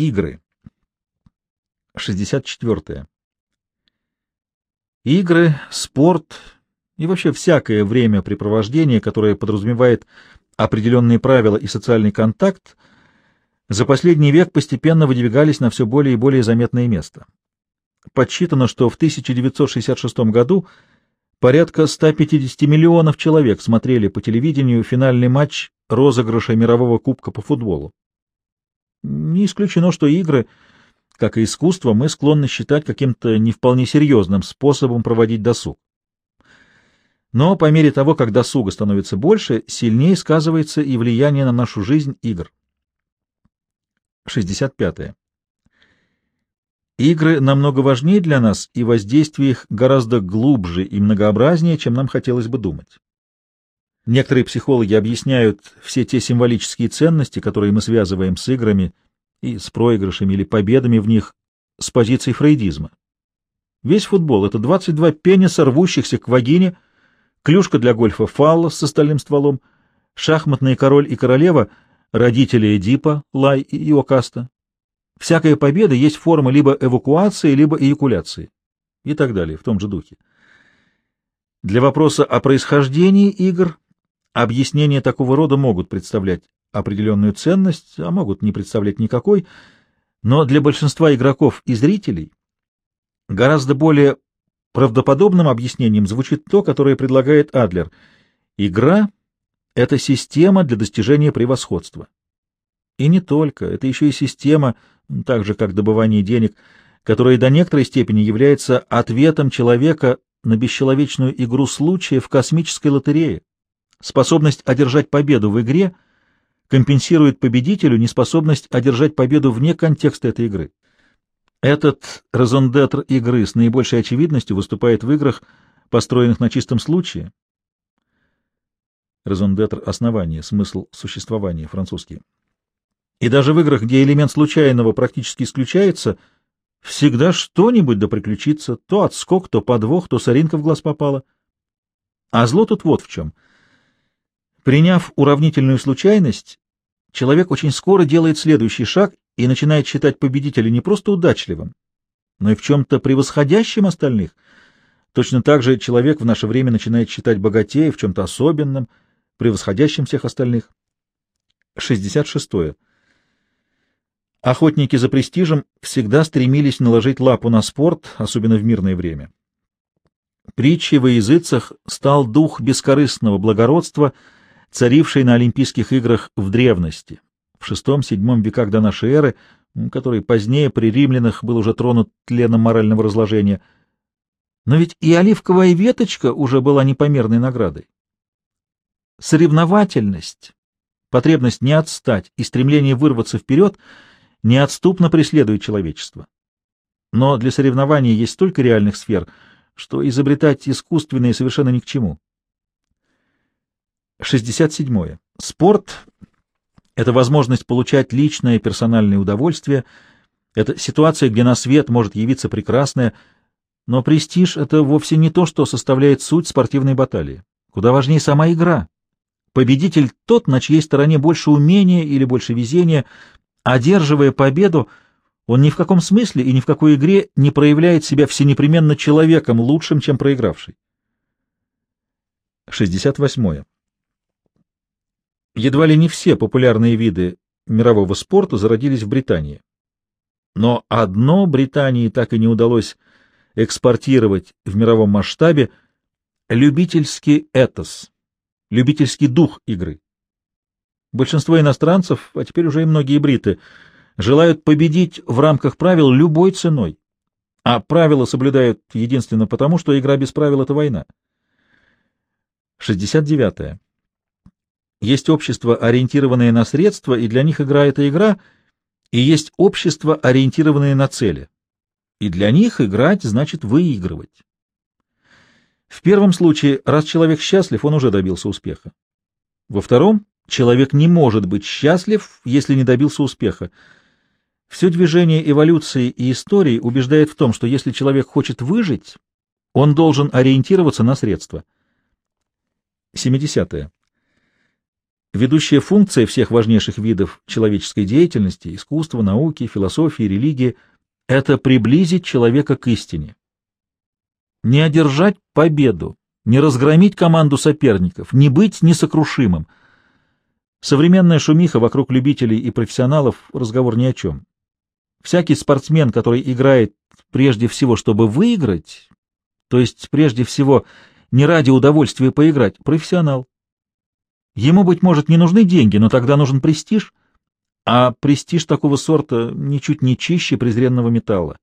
Игры. 64. Игры, спорт и вообще всякое времяпрепровождение, которое подразумевает определенные правила и социальный контакт, за последний век постепенно выдвигались на все более и более заметное место. Подсчитано, что в 1966 году порядка 150 миллионов человек смотрели по телевидению финальный матч розыгрыша мирового кубка по футболу. Не исключено, что игры, как и искусство, мы склонны считать каким-то не вполне серьезным способом проводить досуг. Но по мере того, как досуга становится больше, сильнее сказывается и влияние на нашу жизнь игр. 65. Игры намного важнее для нас, и воздействие их гораздо глубже и многообразнее, чем нам хотелось бы думать. Некоторые психологи объясняют все те символические ценности, которые мы связываем с играми и с проигрышами или победами в них, с позицией фрейдизма. Весь футбол — это 22 пениса, рвущихся к вагине, клюшка для гольфа фаллос с остальным стволом, шахматный король и королева — родители Эдипа, Лай и Иокаста. Всякая победа есть форма либо эвакуации, либо эякуляции и так далее, в том же духе. Для вопроса о происхождении игр Объяснения такого рода могут представлять определенную ценность, а могут не представлять никакой, но для большинства игроков и зрителей гораздо более правдоподобным объяснением звучит то, которое предлагает Адлер. Игра — это система для достижения превосходства. И не только, это еще и система, так же как добывание денег, которая до некоторой степени является ответом человека на бесчеловечную игру случая в космической лотерее. Способность одержать победу в игре компенсирует победителю неспособность одержать победу вне контекста этой игры. Этот резондетр игры с наибольшей очевидностью выступает в играх, построенных на чистом случае. Резондетр — основание, смысл существования, французский. И даже в играх, где элемент случайного практически исключается, всегда что-нибудь да приключится, то отскок, то подвох, то соринка в глаз попала. А зло тут вот в чем — Приняв уравнительную случайность, человек очень скоро делает следующий шаг и начинает считать победителя не просто удачливым, но и в чем-то превосходящим остальных. Точно так же человек в наше время начинает считать богатея в чем-то особенном, превосходящим всех остальных. 66. Охотники за престижем всегда стремились наложить лапу на спорт, особенно в мирное время. Притчей во языцах стал дух бескорыстного благородства — царившей на Олимпийских играх в древности, в VI-VII веках до нашей эры, который позднее при римлянах был уже тронут тленом морального разложения. Но ведь и оливковая веточка уже была непомерной наградой. Соревновательность, потребность не отстать и стремление вырваться вперед неотступно преследует человечество. Но для соревнований есть столько реальных сфер, что изобретать искусственные совершенно ни к чему. 67. Спорт — это возможность получать личное персональное удовольствие, это ситуация, где на свет может явиться прекрасное, но престиж — это вовсе не то, что составляет суть спортивной баталии. Куда важнее сама игра. Победитель тот, на чьей стороне больше умения или больше везения. Одерживая победу, он ни в каком смысле и ни в какой игре не проявляет себя всенепременно человеком лучшим, чем проигравший. 68. Едва ли не все популярные виды мирового спорта зародились в Британии. Но одно Британии так и не удалось экспортировать в мировом масштабе — любительский этос, любительский дух игры. Большинство иностранцев, а теперь уже и многие бриты, желают победить в рамках правил любой ценой, а правила соблюдают единственно потому, что игра без правил — это война. 69. -е. Есть общество, ориентированное на средства, и для них игра — это игра, и есть общество, ориентированное на цели. И для них играть значит выигрывать. В первом случае, раз человек счастлив, он уже добился успеха. Во втором, человек не может быть счастлив, если не добился успеха. Все движение эволюции и истории убеждает в том, что если человек хочет выжить, он должен ориентироваться на средства. 70. -е. Ведущая функция всех важнейших видов человеческой деятельности, искусства, науки, философии, религии — это приблизить человека к истине. Не одержать победу, не разгромить команду соперников, не быть несокрушимым. Современная шумиха вокруг любителей и профессионалов — разговор ни о чем. Всякий спортсмен, который играет прежде всего, чтобы выиграть, то есть прежде всего не ради удовольствия поиграть, профессионал. Ему, быть может, не нужны деньги, но тогда нужен престиж, а престиж такого сорта ничуть не чище презренного металла.